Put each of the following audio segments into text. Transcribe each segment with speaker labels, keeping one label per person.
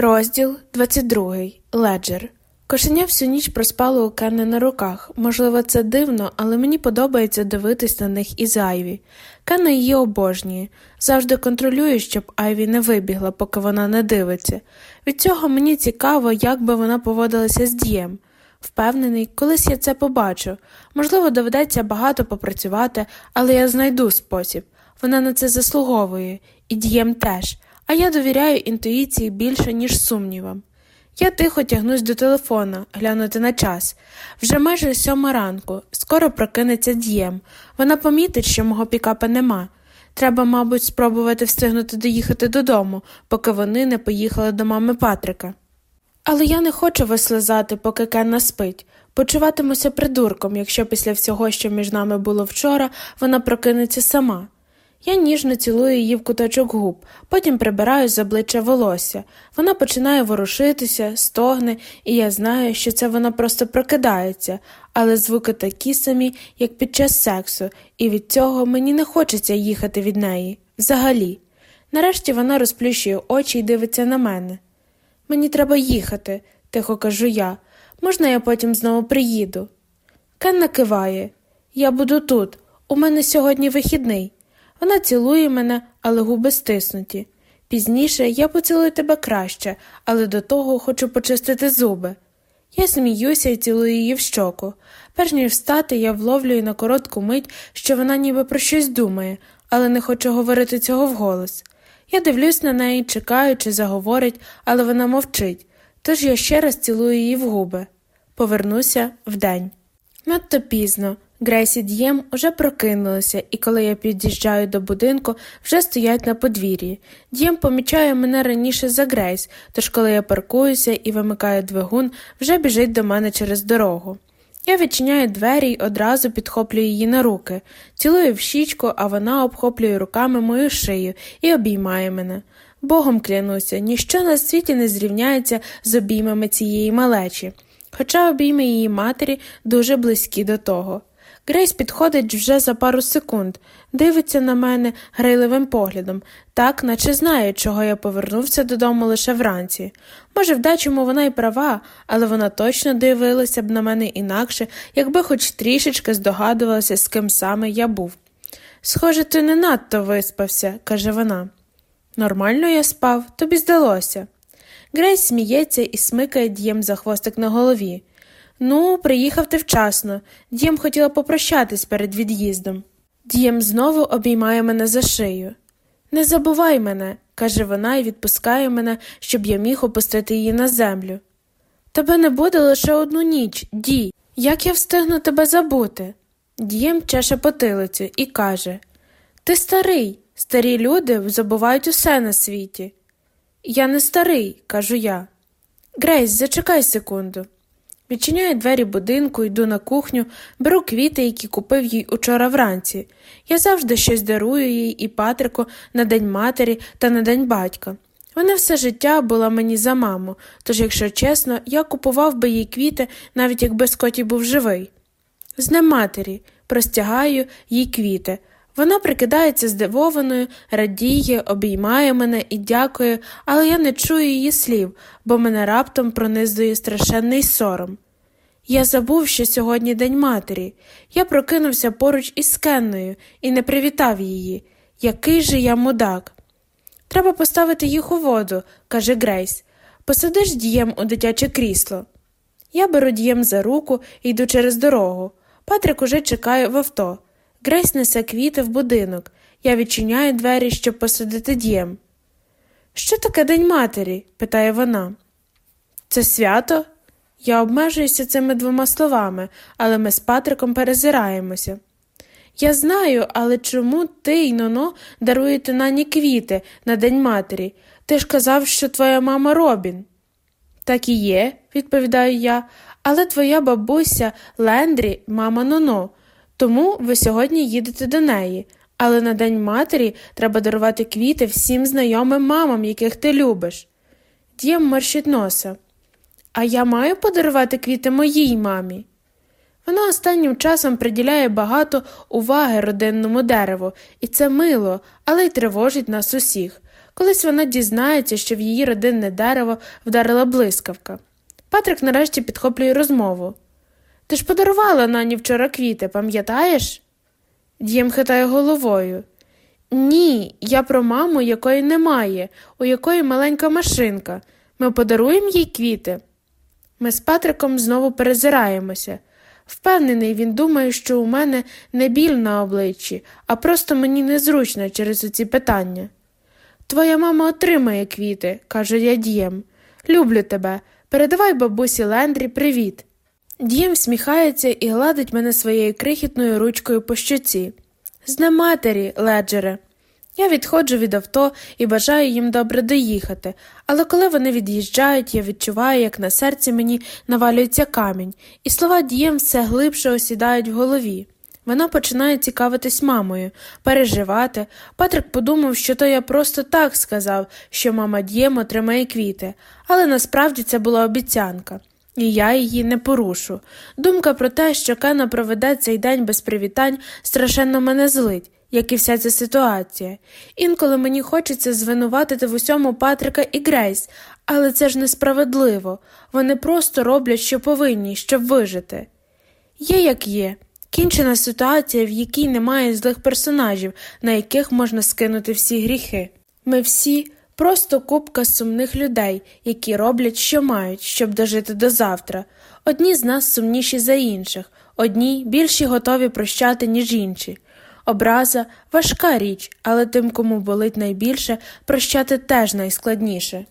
Speaker 1: Розділ 22. Леджер. Кошеня всю ніч проспало у Кенни на руках. Можливо, це дивно, але мені подобається дивитись на них із Айві. Кенна її обожнює. Завжди контролює, щоб Айві не вибігла, поки вона не дивиться. Від цього мені цікаво, як би вона поводилася з дієм. Впевнений, колись я це побачу. Можливо, доведеться багато попрацювати, але я знайду спосіб. Вона на це заслуговує, і дієм теж а я довіряю інтуїції більше, ніж сумнівам. Я тихо тягнусь до телефона, глянути на час. Вже майже сьома ранку, скоро прокинеться дієм. Вона помітить, що мого пікапа нема. Треба, мабуть, спробувати встигнути доїхати додому, поки вони не поїхали до мами Патрика. Але я не хочу вислизати, поки Кенна спить. Почуватимуся придурком, якщо після всього, що між нами було вчора, вона прокинеться сама. Я ніжно цілую її в куточок губ, потім прибираю з обличчя волосся. Вона починає ворушитися, стогне, і я знаю, що це вона просто прокидається, але звуки такі самі, як під час сексу, і від цього мені не хочеться їхати від неї. Взагалі. Нарешті вона розплющує очі і дивиться на мене. Мені треба їхати, тихо кажу я. Можна я потім знову приїду? Кен киває. Я буду тут. У мене сьогодні вихідний. Вона цілує мене, але губи стиснуті. Пізніше я поцілую тебе краще, але до того хочу почистити зуби. Я сміюся і цілую її в щоку. Перш ніж встати, я вловлюю на коротку мить, що вона ніби про щось думає, але не хочу говорити цього вголос. Я дивлюсь на неї, чекаю, чи заговорить, але вона мовчить, тож я ще раз цілую її в губи. Повернуся вдень. Надто пізно. Грейс і Д'єм уже прокинулися, і коли я під'їжджаю до будинку, вже стоять на подвір'ї. Д'єм помічає мене раніше за Грейс, тож коли я паркуюся і вимикаю двигун, вже біжить до мене через дорогу. Я відчиняю двері й одразу підхоплюю її на руки, цілую в щічку, а вона обхоплює руками мою шию і обіймає мене. Богом клянуся, ніщо на світі не зрівняється з обіймами цієї малечі, хоча обійми її матері дуже близькі до того. Грейс підходить вже за пару секунд, дивиться на мене грайливим поглядом, так, наче знає, чого я повернувся додому лише вранці. Може, в дечому вона й права, але вона точно дивилася б на мене інакше, якби хоч трішечки здогадувалася, з ким саме я був. Схоже, ти не надто виспався, каже вона. Нормально я спав, тобі здалося. Грейс сміється і смикає дієм за хвостик на голові. Ну, приїхав ти вчасно. Дієм хотіла попрощатись перед від'їздом. Дієм знову обіймає мене за шию. Не забувай мене, каже вона і відпускає мене, щоб я міг опустити її на землю. Тебе не буде лише одну ніч, Ді. Як я встигну тебе забути? Дієм чеше потилицю і каже Ти старий, старі люди забувають усе на світі. Я не старий, кажу я. Грейс, зачекай секунду. Відчиняю двері будинку, йду на кухню, беру квіти, які купив їй учора вранці. Я завжди щось дарую їй і Патрику на День матері та на День батька. Вона все життя була мені за маму, тож, якщо чесно, я купував би їй квіти, навіть якби Скоті був живий. З матері простягаю їй квіти. Вона прикидається здивованою, радіє, обіймає мене і дякує, але я не чую її слів, бо мене раптом пронизує страшенний сором. Я забув, що сьогодні День матері. Я прокинувся поруч із Кенною і не привітав її. Який же я мудак. Треба поставити їх у воду, каже Грейс. Посадиш дієм у дитяче крісло. Я беру дієм за руку і йду через дорогу. Патрик уже чекає в авто. Грейс несе квіти в будинок. Я відчиняю двері, щоб посадити дієм. Що таке День матері? питає вона. Це свято? Я обмежуюся цими двома словами, але ми з Патриком перезираємося. Я знаю, але чому ти й Ноно даруєте нані квіти на День матері? Ти ж казав, що твоя мама Робін. Так і є, відповідаю я, але твоя бабуся Лендрі, мама Ноно. Тому ви сьогодні їдете до неї, але на День матері треба дарувати квіти всім знайомим мамам, яких ти любиш. Дієм морщить носа. А я маю подарувати квіти моїй мамі. Вона останнім часом приділяє багато уваги родинному дереву, і це мило, але й тривожить нас усіх. Колись вона дізнається, що в її родинне дерево вдарила блискавка. Патрик нарешті підхоплює розмову. Ти ж подарувала нані вчора квіти, пам'ятаєш? Дієм хитає головою. Ні, я про маму, якої немає, у якої маленька машинка. Ми подаруємо їй квіти. Ми з Патриком знову перезираємося. Впевнений, він думає, що у мене не біль на обличчі, а просто мені незручно через оці питання. Твоя мама отримає квіти, каже я Дієм. Люблю тебе. Передавай бабусі Лендрі привіт. Дієм всміхається і гладить мене своєю крихітною ручкою по щоці. З матері, леджере. Я відходжу від авто і бажаю їм добре доїхати, але коли вони від'їжджають, я відчуваю, як на серці мені навалюється камінь, і слова дієм все глибше осідають в голові. Вона починає цікавитись мамою, переживати. Патрик подумав, що то я просто так сказав, що мама дієм отримає квіти, але насправді це була обіцянка. І я її не порушу. Думка про те, що Кена проведе цей день без привітань, страшенно мене злить, як і вся ця ситуація. Інколи мені хочеться звинуватити в усьому Патрика і Грейс, але це ж несправедливо. Вони просто роблять, що повинні, щоб вижити. Є, як є. Кінчена ситуація, в якій немає злих персонажів, на яких можна скинути всі гріхи. Ми всі просто купка сумних людей, які роблять, що мають, щоб дожити до завтра. Одні з нас сумніші за інших, одні більші готові прощати, ніж інші. Образа важка річ, але тим, кому болить найбільше, прощати теж найскладніше.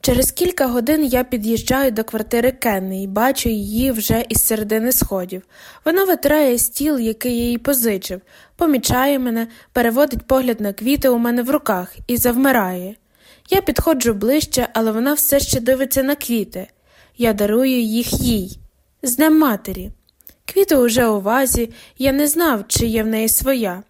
Speaker 1: Через кілька годин я під'їжджаю до квартири Кенни і бачу її вже із середини сходів. Вона витирає стіл, який я їй позичив, помічає мене, переводить погляд на квіти у мене в руках і завмирає. Я підходжу ближче, але вона все ще дивиться на квіти. Я дарую їх їй, з Днем матері. Квіти уже у вазі, я не знав, чи є в неї своя.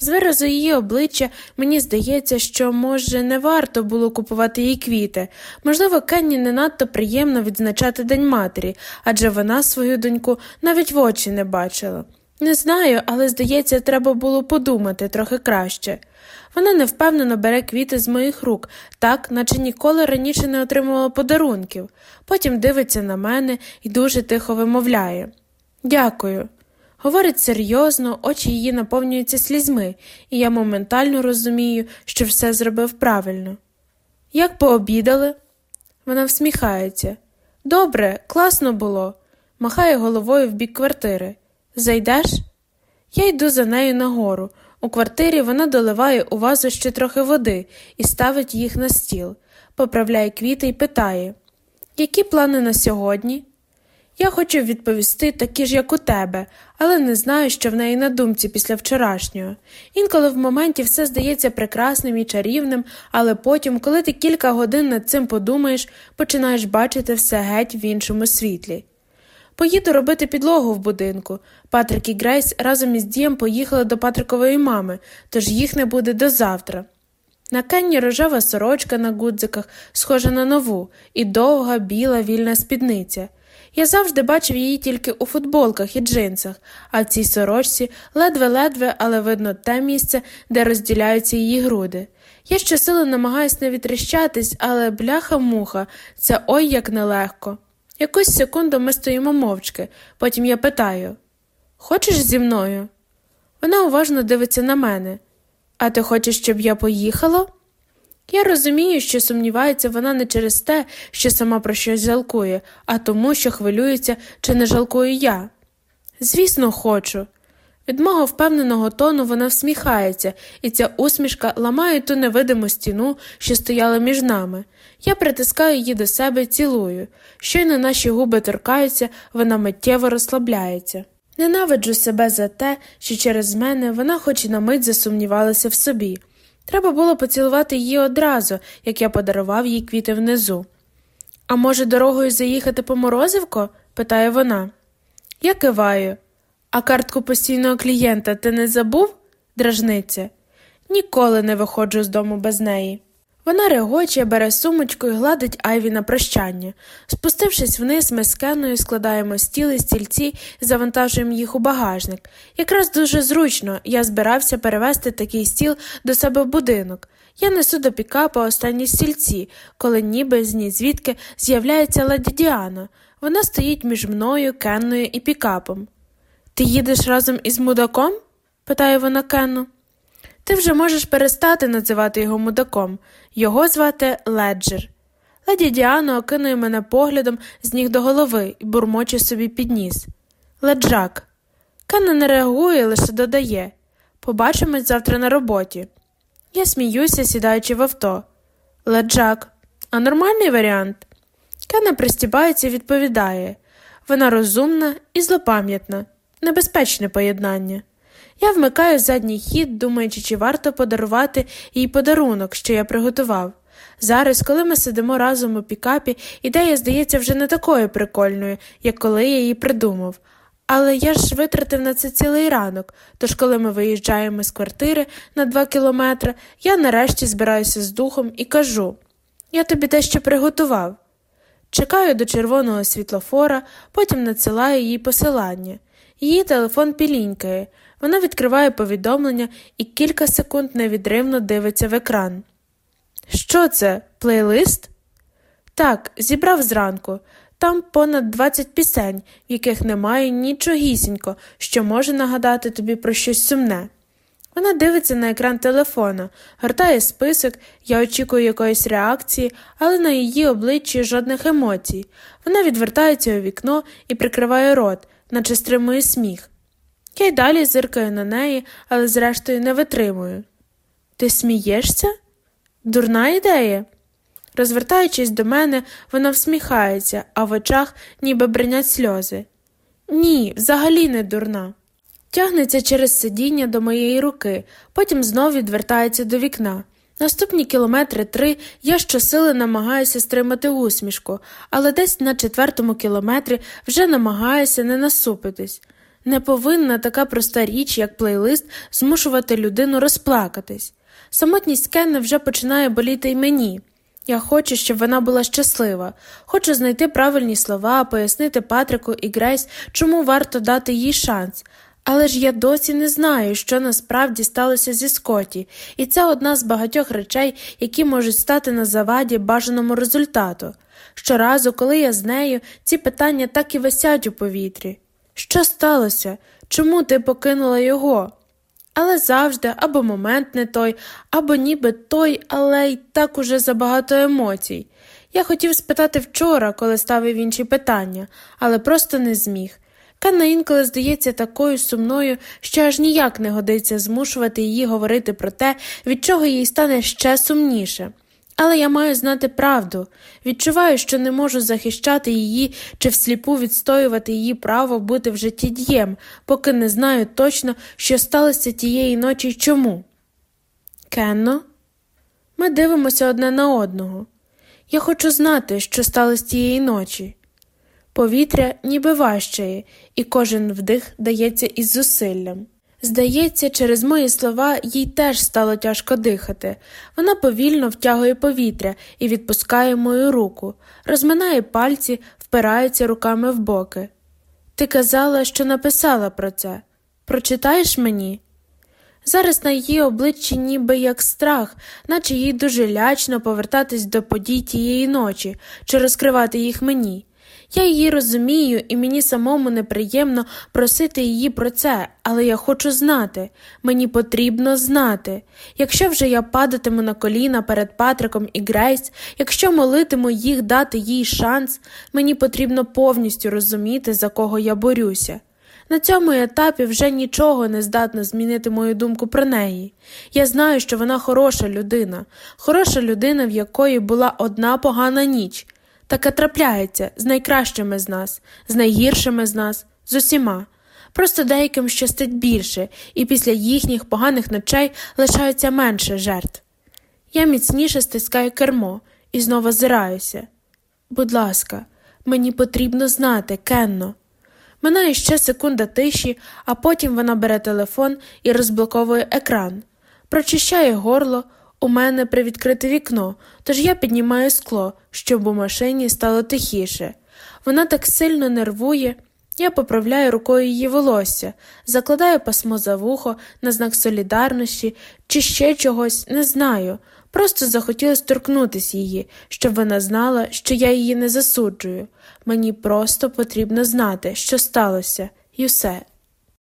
Speaker 1: З виразу її обличчя мені здається, що, може, не варто було купувати їй квіти. Можливо, Кенні не надто приємно відзначати День матері, адже вона свою доньку навіть в очі не бачила. Не знаю, але, здається, треба було подумати трохи краще. Вона невпевнено бере квіти з моїх рук, так, наче ніколи раніше не отримувала подарунків, потім дивиться на мене і дуже тихо вимовляє Дякую. Говорить серйозно, очі її наповнюються слізьми, і я моментально розумію, що все зробив правильно. Як пообідали? Вона всміхається. Добре, класно було, махає головою в бік квартири. Зайдеш? Я йду за нею нагору. У квартирі вона доливає у вазу ще трохи води і ставить їх на стіл, поправляє квіти і питає Які плани на сьогодні? Я хочу відповісти такі ж, як у тебе, але не знаю, що в неї на думці після вчорашнього. Інколи в моменті все здається прекрасним і чарівним, але потім, коли ти кілька годин над цим подумаєш, починаєш бачити все геть в іншому світлі. Поїду робити підлогу в будинку. Патрик і Грейс разом із Дієм поїхали до Патрикової мами, тож їх не буде до завтра. На Кенні рожева сорочка на гудзиках, схожа на нову, і довга біла вільна спідниця. Я завжди бачив її тільки у футболках і джинсах, а в цій сорочці ледве-ледве, але видно те місце, де розділяються її груди. Я щосили намагаюся не відрищатись, але бляха-муха, це ой як нелегко. Якусь секунду ми стоїмо мовчки, потім я питаю Хочеш зі мною? Вона уважно дивиться на мене. А ти хочеш, щоб я поїхала? Я розумію, що сумнівається вона не через те, що сама про щось жалкує, а тому, що хвилюється, чи не жалкую я. Звісно, хочу. Від мого впевненого тону вона всміхається, і ця усмішка ламає ту невидиму стіну, що стояла між нами. Я притискаю її до себе цілую. Щойно наші губи торкаються, вона миттєво розслабляється. Ненавиджу себе за те, що через мене вона хоч і на мить засумнівалася в собі. Треба було поцілувати її одразу, як я подарував їй квіти внизу. А може, дорогою заїхати по морозивко? питає вона. Я киваю. А картку постійного клієнта ти не забув? дражниця. Ніколи не виходжу з дому без неї. Вона регоче, бере сумочку і гладить Айві на прощання. Спустившись вниз, ми з Кенною складаємо стіл і стільці і завантажуємо їх у багажник. Якраз дуже зручно я збирався перевезти такий стіл до себе в будинок. Я несу до пікапа останні стільці, коли ніби з ні звідки з'являється леді Діана. Вона стоїть між мною, Кенною і пікапом. Ти їдеш разом із мудаком? питає вона Кенну. Ти вже можеш перестати називати його мудаком. Його звати Леджер. Леді Діана окинує мене поглядом з ніг до голови і бурмоче собі під ніс. Леджак. Кенна не реагує, лише додає Побачимось завтра на роботі. Я сміюся, сідаючи в авто. Леджак, а нормальний варіант? Кенна пристібається і відповідає вона розумна і злопам'ятна, небезпечне поєднання. Я вмикаю задній хід, думаючи, чи варто подарувати їй подарунок, що я приготував. Зараз, коли ми сидимо разом у пікапі, ідея здається вже не такою прикольною, як коли я її придумав. Але я ж витратив на це цілий ранок, тож, коли ми виїжджаємо з квартири на два кілометри, я нарешті збираюся з духом і кажу я тобі дещо приготував. Чекаю до червоного світлофора, потім надсилаю їй посилання. Її телефон пілінькає, вона відкриває повідомлення і кілька секунд невідривно дивиться в екран. Що це, плейлист? Так, зібрав зранку. Там понад 20 пісень, в яких немає нічогісінько, що може нагадати тобі про щось сумне. Вона дивиться на екран телефона, гортає список, я очікую якоїсь реакції, але на її обличчі жодних емоцій. Вона відвертається у вікно і прикриває рот, наче стримує сміх. Я й далі зиркаю на неї, але зрештою не витримую. Ти смієшся? Дурна ідея. Розвертаючись до мене, вона всміхається, а в очах ніби бринять сльози. Ні, взагалі не дурна. Тягнеться через сидіння до моєї руки, потім знов відвертається до вікна. Наступні кілометри три я щосили намагаюся стримати усмішку, але десь на четвертому кілометрі вже намагаюся не насупитись. Не повинна така проста річ, як плейлист, змушувати людину розплакатись. Самотність Кенни вже починає боліти й мені. Я хочу, щоб вона була щаслива, хочу знайти правильні слова, пояснити Патрику і Грейс, чому варто дати їй шанс. Але ж я досі не знаю, що насправді сталося зі Скотті, і це одна з багатьох речей, які можуть стати на заваді бажаному результату. Щоразу, коли я з нею, ці питання так і висять у повітрі. Що сталося? Чому ти покинула його? Але завжди або момент не той, або ніби той, але й так уже забагато емоцій. Я хотів спитати вчора, коли ставив інші питання, але просто не зміг. Канна інколи здається такою сумною, що аж ніяк не годиться змушувати її говорити про те, від чого їй стане ще сумніше. Але я маю знати правду, відчуваю, що не можу захищати її чи всліпу відстоювати її право бути в житті дієм, поки не знаю точно, що сталося тієї ночі й чому. Кенно, ми дивимося одне на одного. Я хочу знати, що сталося тієї ночі. Повітря ніби важчає, і кожен вдих дається із зусиллям. Здається, через мої слова їй теж стало тяжко дихати. Вона повільно втягує повітря і відпускає мою руку, розминає пальці, впирається руками в боки. Ти казала, що написала про це. Прочитаєш мені? Зараз на її обличчі ніби як страх, наче їй дуже лячно повертатись до подій тієї ночі чи розкривати їх мені. Я її розумію, і мені самому неприємно просити її про це, але я хочу знати, мені потрібно знати. Якщо вже я падатиму на коліна перед Патриком і Грейс, якщо молитиму їх дати їй шанс, мені потрібно повністю розуміти, за кого я борюся. На цьому етапі вже нічого не здатно змінити мою думку про неї. Я знаю, що вона хороша людина, хороша людина, в якої була одна погана ніч. Таке трапляється з найкращими з нас, з найгіршими з нас, з усіма. Просто деяким щастить більше, і після їхніх поганих ночей лишається менше жертв. Я міцніше стискаю кермо і знову озираюся. Будь ласка, мені потрібно знати, Кенно. Минає ще секунда тиші, а потім вона бере телефон і розблоковує екран, прочищає горло, у мене привідкрите вікно, тож я піднімаю скло, щоб у машині стало тихіше. Вона так сильно нервує. Я поправляю рукою її волосся, закладаю пасмо за вухо на знак солідарності чи ще чогось, не знаю. Просто захотілося торкнутися її, щоб вона знала, що я її не засуджую. Мені просто потрібно знати, що сталося, і все.